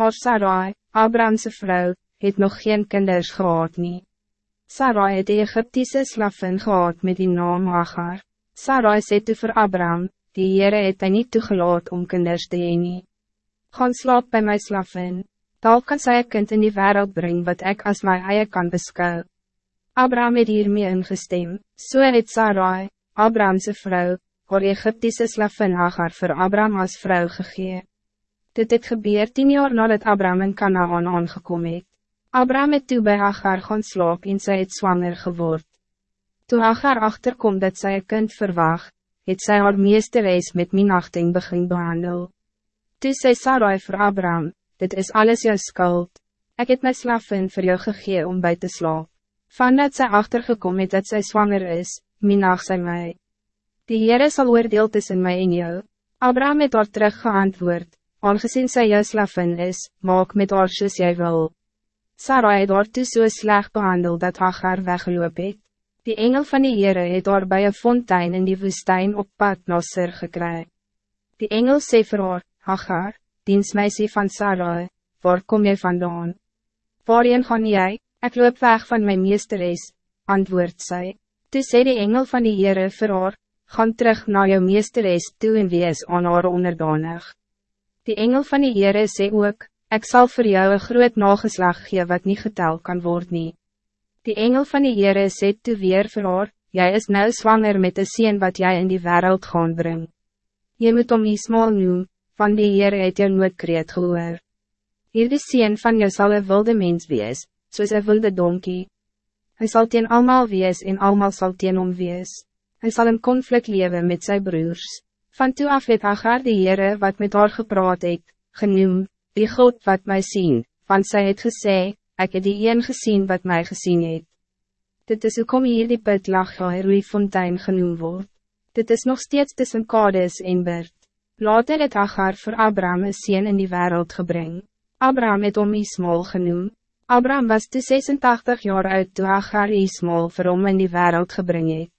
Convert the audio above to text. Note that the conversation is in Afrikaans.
Maar Sarai, Abrahamse vrouw, het nog geen kinders gehad nie. Sarai het die Egyptische slaffen gehad met die naam Hagar. Sarai sê toe vir Abraham, die Heere het hy nie toegelaat om kinders te heen nie. Gaan slaap bij my slaffen, Tal kan sy een kind in die wereld brengen wat ik als my eie kan beskou. Abraham het hiermee ingestem, so het Sarai, Abrahamse vrouw, haar Egyptische slaffen Hagar voor Abraham als vrouw gegee. Dit het gebeur tien jaar nadat Abraham in Canaan aangekom het. Abraham het toe by Hagar gaan slaap en sy het zwanger geword. Toe Hagar achterkom dat sy een kind verwacht, het sy haar meesteres met minachting begin behandel. Toe sê Sarai vir Abraham, dit is alles jou skuld. Ik het my slaffen voor jou gegee om bij te slaap. Van dat sy achtergekom het dat sy zwanger is, minag sy my. Die Heere sal oordeel tussen my en jou. Abraham het haar terug geantwoord, aangezien sy jou slaffen is, maak met haar soos jy wil. Sarah het haar toe so sleg behandel dat Hagar weggeloop het. Die engel van die Heere het haar bij een fontein in die woestijn op pad na Sir gekry. Die engel sê vir haar, Hagar, diensmeisie van Sarai, waar kom jy vandaan? Waarheen gaan jy? Ik loop weg van mijn meesteres, antwoord sy. Toe sê die engel van die Heere vir haar, gaan terug naar jou meesteres toe en wees aan haar onderdanig. Die engel van die Heere sê ook, ik zal voor jou een groot nageslag gee wat niet geteld kan worden. Nie. Die engel van die Heere sê toe weer vir haar, jy is nou zwanger met de sien wat jij in die wereld gaan brengen. Je moet om Ismael noem, van die Heer het jou nooit kreet gehoor. Hier die sien van jou sal een wilde mens wees, soos een wilde donkie. Hij zal teen almal wees en almal zal teen om wees. Hij zal een conflict leven met zijn broers. Van toe af het Hagar die Heere wat met haar gepraat het, genoem, die God wat mij zien, want zij het gesê, ik heb die een gezien wat mij gezien het. Dit is ook om hier die put lag fontein genoem word. Dit is nog steeds tussen Kades en Bert. Later het Agar voor Abraham een sien in die wereld gebring. Abraham het om Ismael genoem. Abraham was te 86 jaar oud toen Agar Ismael vir hom in die wereld gebring het.